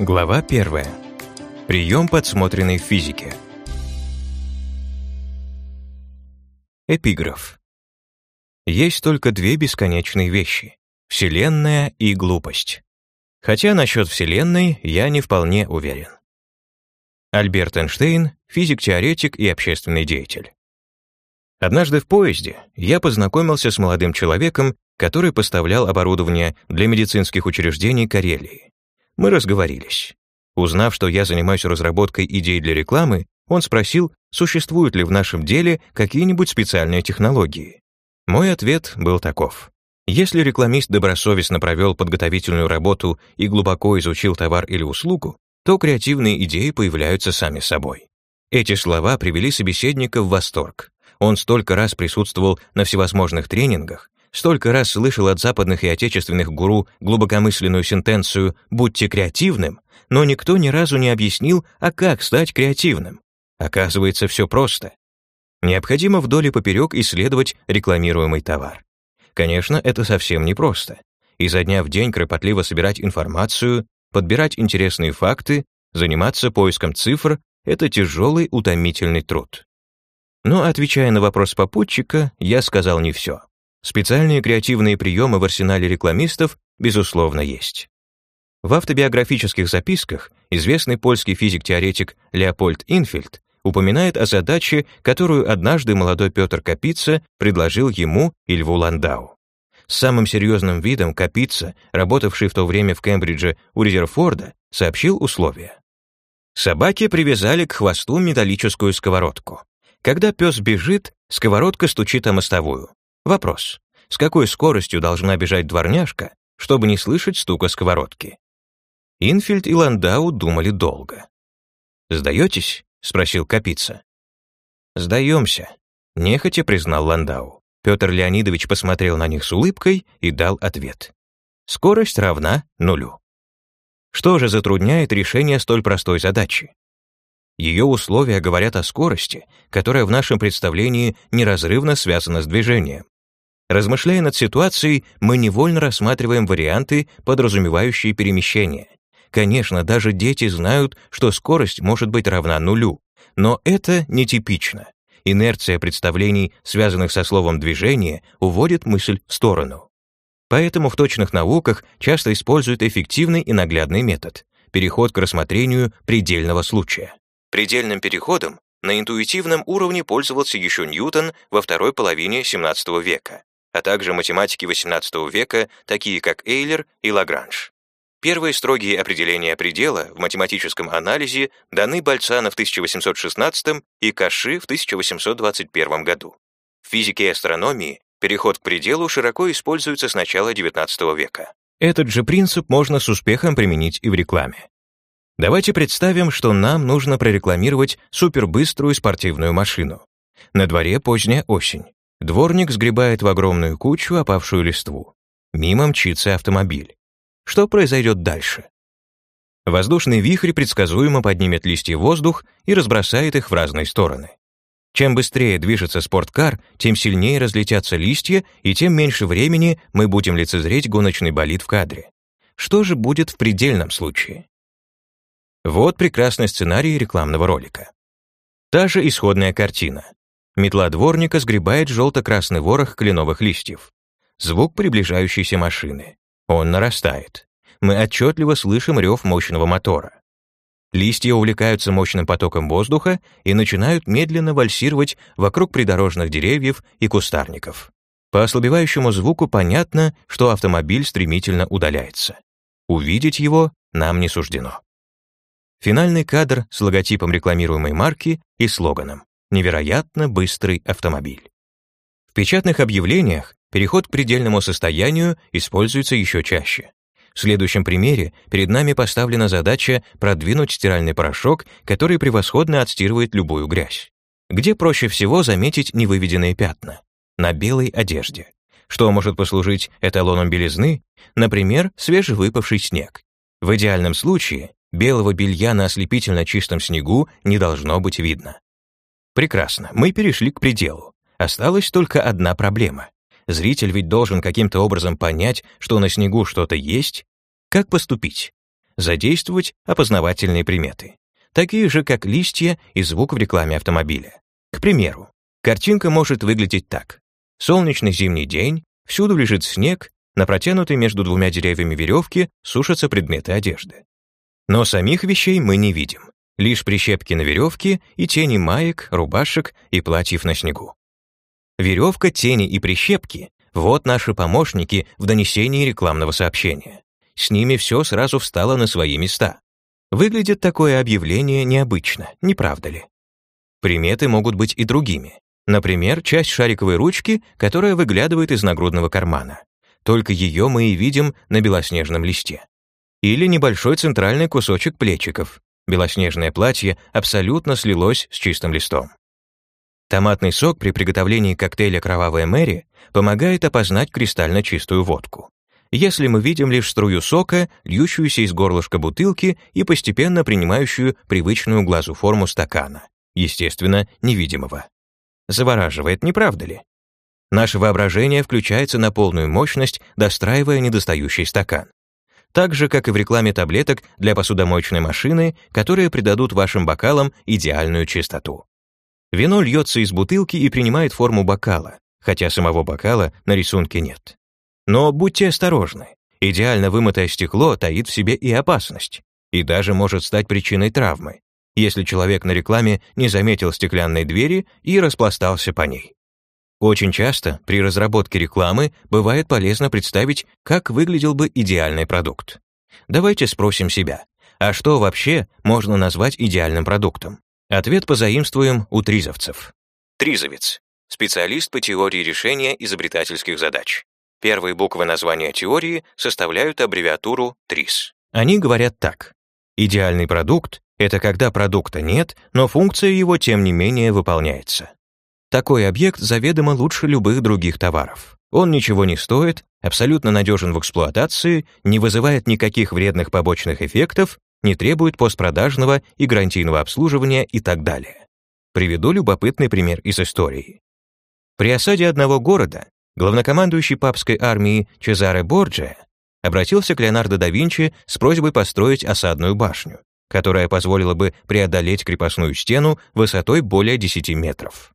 Глава 1. Прием, подсмотренный в физике. Эпиграф. Есть только две бесконечные вещи — Вселенная и глупость. Хотя насчет Вселенной я не вполне уверен. Альберт Эйнштейн — физик-теоретик и общественный деятель. Однажды в поезде я познакомился с молодым человеком, который поставлял оборудование для медицинских учреждений Карелии. Мы разговорились. Узнав, что я занимаюсь разработкой идей для рекламы, он спросил, существуют ли в нашем деле какие-нибудь специальные технологии. Мой ответ был таков. Если рекламист добросовестно провел подготовительную работу и глубоко изучил товар или услугу, то креативные идеи появляются сами собой. Эти слова привели собеседника в восторг. Он столько раз присутствовал на всевозможных тренингах, столько раз слышал от западных и отечественных гуру глубокомысленную сентенцию «будьте креативным», но никто ни разу не объяснил, а как стать креативным. Оказывается, все просто. Необходимо вдоль и поперек исследовать рекламируемый товар. Конечно, это совсем непросто. Изо дня в день кропотливо собирать информацию, подбирать интересные факты, заниматься поиском цифр — это тяжелый, утомительный труд. Но, отвечая на вопрос попутчика, я сказал не все. Специальные креативные приемы в арсенале рекламистов, безусловно, есть. В автобиографических записках известный польский физик-теоретик Леопольд Инфельд упоминает о задаче, которую однажды молодой Петр Капица предложил ему и Льву Ландау. С самым серьезным видом Капица, работавший в то время в Кембридже у Резерфорда, сообщил условия. Собаке привязали к хвосту металлическую сковородку. Когда пес бежит, сковородка стучит о мостовую. Вопрос. С какой скоростью должна бежать дворняжка, чтобы не слышать стука сковородки? Инфильд и Ландау думали долго. «Сдаетесь?» — спросил Капица. «Сдаемся», — нехотя признал Ландау. Петр Леонидович посмотрел на них с улыбкой и дал ответ. Скорость равна нулю. Что же затрудняет решение столь простой задачи? Ее условия говорят о скорости, которая в нашем представлении неразрывно связана с движением. Размышляя над ситуацией, мы невольно рассматриваем варианты, подразумевающие перемещение. Конечно, даже дети знают, что скорость может быть равна нулю, но это нетипично. Инерция представлений, связанных со словом «движение», уводит мысль в сторону. Поэтому в точных науках часто используют эффективный и наглядный метод — переход к рассмотрению предельного случая. Предельным переходом на интуитивном уровне пользовался еще Ньютон во второй половине XVII века а также математики XVIII века, такие как Эйлер и Лагранж. Первые строгие определения предела в математическом анализе даны Бальцана в 1816 и Каши в 1821 году. В физике и астрономии переход к пределу широко используется с начала XIX века. Этот же принцип можно с успехом применить и в рекламе. Давайте представим, что нам нужно прорекламировать супербыструю спортивную машину. На дворе поздняя осень. Дворник сгребает в огромную кучу опавшую листву. Мимо мчится автомобиль. Что произойдет дальше? Воздушный вихрь предсказуемо поднимет листья в воздух и разбросает их в разные стороны. Чем быстрее движется спорткар, тем сильнее разлетятся листья, и тем меньше времени мы будем лицезреть гоночный болид в кадре. Что же будет в предельном случае? Вот прекрасный сценарий рекламного ролика. Та же исходная картина. Метла дворника сгребает желто-красный ворох кленовых листьев. Звук приближающейся машины. Он нарастает. Мы отчетливо слышим рев мощного мотора. Листья увлекаются мощным потоком воздуха и начинают медленно вальсировать вокруг придорожных деревьев и кустарников. По ослабевающему звуку понятно, что автомобиль стремительно удаляется. Увидеть его нам не суждено. Финальный кадр с логотипом рекламируемой марки и слоганом невероятно быстрый автомобиль. В печатных объявлениях переход к предельному состоянию используется еще чаще. В следующем примере перед нами поставлена задача продвинуть стиральный порошок, который превосходно отстирывает любую грязь. Где проще всего заметить невыведенные пятна? На белой одежде. Что может послужить эталоном белизны? Например, свежевыпавший снег. В идеальном случае белого белья на ослепительно чистом снегу не должно быть видно. Прекрасно, мы перешли к пределу. Осталась только одна проблема. Зритель ведь должен каким-то образом понять, что на снегу что-то есть. Как поступить? задействовать опознавательные приметы, такие же, как листья и звук в рекламе автомобиля. К примеру, картинка может выглядеть так. Солнечный зимний день, всюду лежит снег, на протянутой между двумя деревьями веревке сушатся предметы одежды. Но самих вещей мы не видим, лишь прищепки на веревке и тени маек, рубашек и платьев на снегу. Веревка, тени и прищепки — вот наши помощники в донесении рекламного сообщения. С ними все сразу встало на свои места. Выглядит такое объявление необычно, не правда ли? Приметы могут быть и другими. Например, часть шариковой ручки, которая выглядывает из нагрудного кармана. Только ее мы и видим на белоснежном листе. Или небольшой центральный кусочек плечиков. Белоснежное платье абсолютно слилось с чистым листом. Томатный сок при приготовлении коктейля «Кровавая Мэри» помогает опознать кристально чистую водку если мы видим лишь струю сока, льющуюся из горлышка бутылки и постепенно принимающую привычную глазу форму стакана, естественно, невидимого. Завораживает, не правда ли? Наше воображение включается на полную мощность, достраивая недостающий стакан. Так же, как и в рекламе таблеток для посудомоечной машины, которые придадут вашим бокалам идеальную чистоту. Вино льется из бутылки и принимает форму бокала, хотя самого бокала на рисунке нет. Но будьте осторожны. Идеально вымытое стекло таит в себе и опасность, и даже может стать причиной травмы, если человек на рекламе не заметил стеклянной двери и распластался по ней. Очень часто при разработке рекламы бывает полезно представить, как выглядел бы идеальный продукт. Давайте спросим себя, а что вообще можно назвать идеальным продуктом? Ответ позаимствуем у тризовцев. Тризовец — специалист по теории решения изобретательских задач. Первые буквы названия теории составляют аббревиатуру ТРИС. Они говорят так. Идеальный продукт — это когда продукта нет, но функция его, тем не менее, выполняется. Такой объект заведомо лучше любых других товаров. Он ничего не стоит, абсолютно надежен в эксплуатации, не вызывает никаких вредных побочных эффектов, не требует постпродажного и гарантийного обслуживания и так далее. Приведу любопытный пример из истории. При осаде одного города главнокомандующий папской армии Чезаре Борджиа обратился к Леонардо да Винчи с просьбой построить осадную башню, которая позволила бы преодолеть крепостную стену высотой более 10 метров.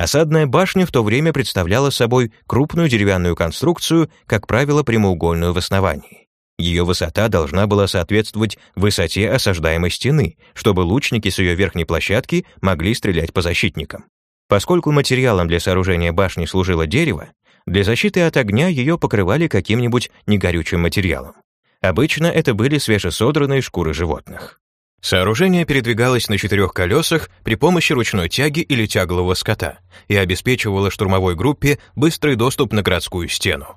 Осадная башня в то время представляла собой крупную деревянную конструкцию, как правило, прямоугольную в основании. Ее высота должна была соответствовать высоте осаждаемой стены, чтобы лучники с ее верхней площадки могли стрелять по защитникам. Поскольку материалом для сооружения башни служило дерево, для защиты от огня ее покрывали каким-нибудь негорючим материалом. Обычно это были свежесодранные шкуры животных. Сооружение передвигалось на четырех колесах при помощи ручной тяги или тяглового скота и обеспечивало штурмовой группе быстрый доступ на городскую стену.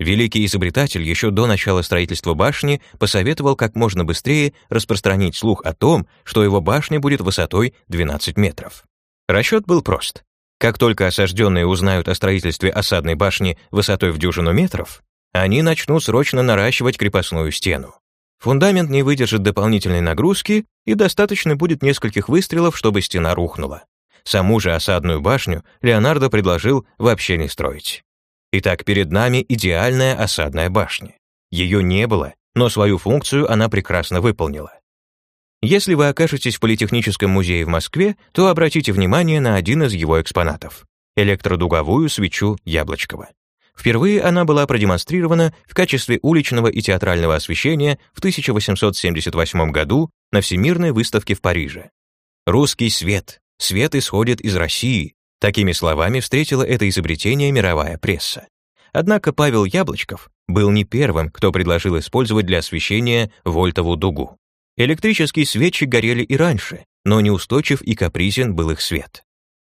Великий изобретатель еще до начала строительства башни посоветовал как можно быстрее распространить слух о том, что его башня будет высотой 12 метров. Расчет был прост. Как только осажденные узнают о строительстве осадной башни высотой в дюжину метров, они начнут срочно наращивать крепостную стену. Фундамент не выдержит дополнительной нагрузки, и достаточно будет нескольких выстрелов, чтобы стена рухнула. Саму же осадную башню Леонардо предложил вообще не строить. Итак, перед нами идеальная осадная башня. Ее не было, но свою функцию она прекрасно выполнила. Если вы окажетесь в Политехническом музее в Москве, то обратите внимание на один из его экспонатов — электродуговую свечу Яблочкова. Впервые она была продемонстрирована в качестве уличного и театрального освещения в 1878 году на Всемирной выставке в Париже. «Русский свет. Свет исходит из России», Такими словами встретила это изобретение мировая пресса. Однако Павел Яблочков был не первым, кто предложил использовать для освещения вольтову дугу. Электрические свечи горели и раньше, но неустойчив и капризен был их свет.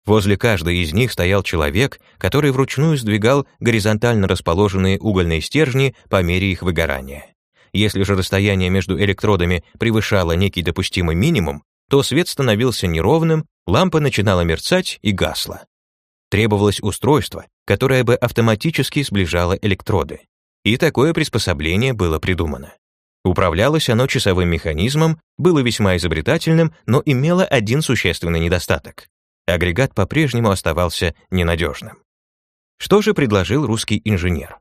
Возле каждой из них стоял человек, который вручную сдвигал горизонтально расположенные угольные стержни по мере их выгорания. Если же расстояние между электродами превышало некий допустимый минимум, то свет становился неровным, лампа начинала мерцать и гасла. Требовалось устройство, которое бы автоматически сближало электроды. И такое приспособление было придумано. Управлялось оно часовым механизмом, было весьма изобретательным, но имело один существенный недостаток. Агрегат по-прежнему оставался ненадежным. Что же предложил русский инженер?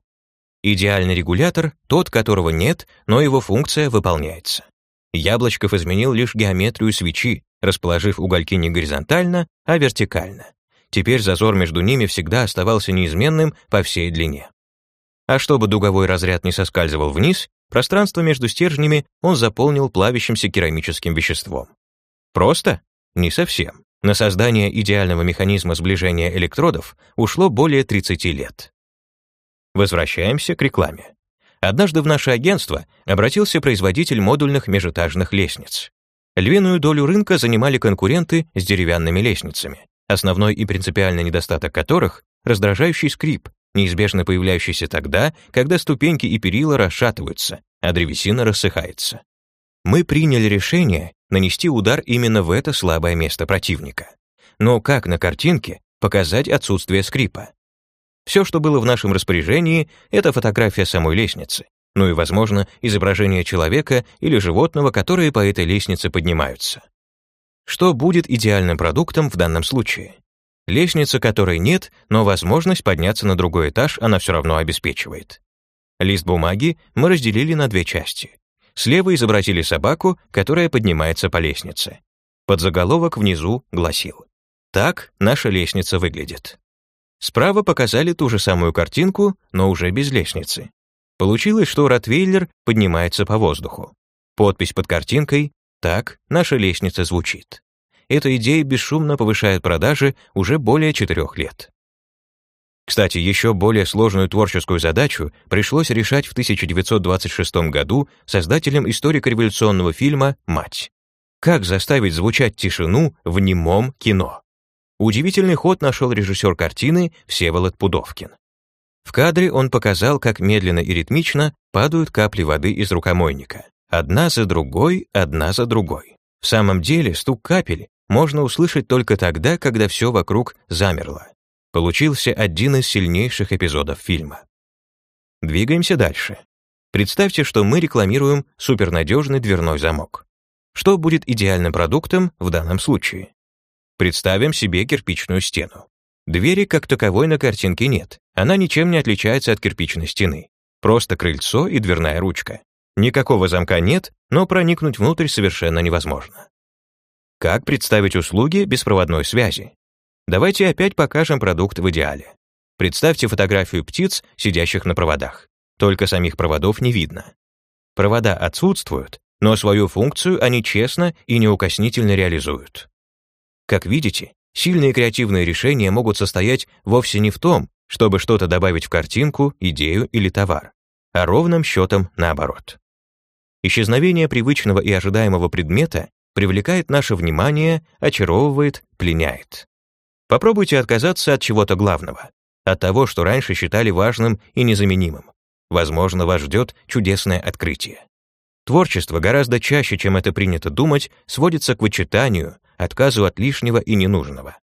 Идеальный регулятор — тот, которого нет, но его функция выполняется. Яблочков изменил лишь геометрию свечи, расположив угольки не горизонтально, а вертикально. Теперь зазор между ними всегда оставался неизменным по всей длине. А чтобы дуговой разряд не соскальзывал вниз, пространство между стержнями он заполнил плавящимся керамическим веществом. Просто? Не совсем. На создание идеального механизма сближения электродов ушло более 30 лет. Возвращаемся к рекламе. Однажды в наше агентство обратился производитель модульных межэтажных лестниц. Львиную долю рынка занимали конкуренты с деревянными лестницами, основной и принципиальный недостаток которых — раздражающий скрип, неизбежно появляющийся тогда, когда ступеньки и перила расшатываются, а древесина рассыхается. Мы приняли решение нанести удар именно в это слабое место противника. Но как на картинке показать отсутствие скрипа? Все, что было в нашем распоряжении, это фотография самой лестницы, ну и, возможно, изображение человека или животного, которые по этой лестнице поднимаются. Что будет идеальным продуктом в данном случае? Лестница, которой нет, но возможность подняться на другой этаж она все равно обеспечивает. Лист бумаги мы разделили на две части. Слева изобразили собаку, которая поднимается по лестнице. Подзаголовок внизу гласил «Так наша лестница выглядит». Справа показали ту же самую картинку, но уже без лестницы. Получилось, что Ротвейлер поднимается по воздуху. Подпись под картинкой «Так наша лестница звучит». Эта идея бесшумно повышает продажи уже более четырех лет. Кстати, еще более сложную творческую задачу пришлось решать в 1926 году создателям историко-революционного фильма «Мать». Как заставить звучать тишину в немом кино? Удивительный ход нашел режиссер картины Всеволод Пудовкин. В кадре он показал, как медленно и ритмично падают капли воды из рукомойника. Одна за другой, одна за другой. В самом деле стук капель можно услышать только тогда, когда все вокруг замерло. Получился один из сильнейших эпизодов фильма. Двигаемся дальше. Представьте, что мы рекламируем супернадежный дверной замок. Что будет идеальным продуктом в данном случае? Представим себе кирпичную стену. Двери как таковой на картинке нет, она ничем не отличается от кирпичной стены. Просто крыльцо и дверная ручка. Никакого замка нет, но проникнуть внутрь совершенно невозможно. Как представить услуги беспроводной связи? Давайте опять покажем продукт в идеале. Представьте фотографию птиц, сидящих на проводах. Только самих проводов не видно. Провода отсутствуют, но свою функцию они честно и неукоснительно реализуют. Как видите, сильные креативные решения могут состоять вовсе не в том, чтобы что-то добавить в картинку, идею или товар, а ровным счетом наоборот. Исчезновение привычного и ожидаемого предмета привлекает наше внимание, очаровывает, пленяет. Попробуйте отказаться от чего-то главного, от того, что раньше считали важным и незаменимым. Возможно, вас ждет чудесное открытие. Творчество гораздо чаще, чем это принято думать, сводится к вычитанию, отказу от лишнего и ненужного.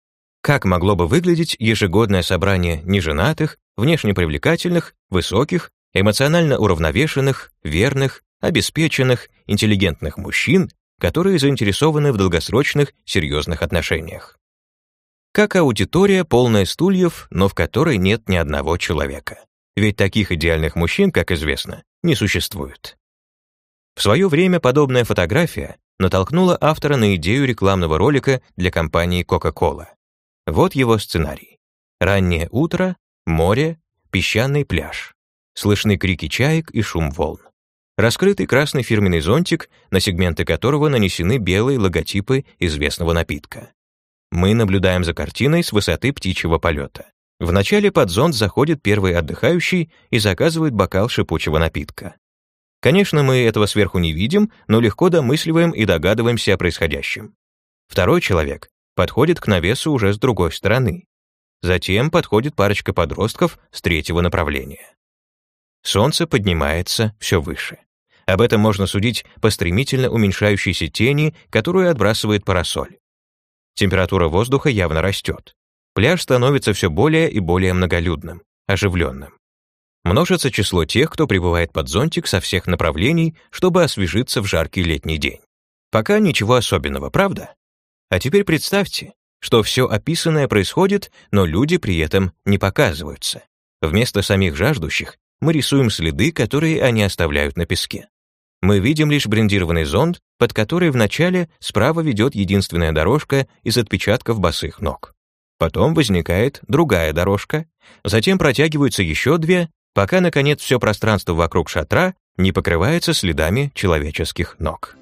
Как могло бы выглядеть ежегодное собрание неженатых, внешне привлекательных, высоких, эмоционально уравновешенных, верных, обеспеченных, интеллигентных мужчин, которые заинтересованы в долгосрочных, серьезных отношениях? Как аудитория, полная стульев, но в которой нет ни одного человека. Ведь таких идеальных мужчин, как известно, не существует. В свое время подобная фотография натолкнула автора на идею рекламного ролика для компании Coca-Cola. Вот его сценарий. Раннее утро, море, песчаный пляж. Слышны крики чаек и шум волн. Раскрытый красный фирменный зонтик, на сегменты которого нанесены белые логотипы известного напитка. Мы наблюдаем за картиной с высоты птичьего полета. Вначале под зонт заходит первый отдыхающий и заказывает бокал шипучего напитка. Конечно, мы этого сверху не видим, но легко домысливаем и догадываемся о происходящем. Второй человек подходит к навесу уже с другой стороны. Затем подходит парочка подростков с третьего направления. Солнце поднимается все выше. Об этом можно судить по стремительно уменьшающейся тени, которую отбрасывает парасоль. Температура воздуха явно растет. Пляж становится все более и более многолюдным, оживленным. Множится число тех, кто прибывает под зонтик со всех направлений, чтобы освежиться в жаркий летний день. Пока ничего особенного, правда? А теперь представьте, что все описанное происходит, но люди при этом не показываются. Вместо самих жаждущих мы рисуем следы, которые они оставляют на песке. Мы видим лишь брендированный зонд, под который вначале справа ведет единственная дорожка из отпечатков босых ног. Потом возникает другая дорожка, затем протягиваются еще две, пока, наконец, все пространство вокруг шатра не покрывается следами человеческих ног.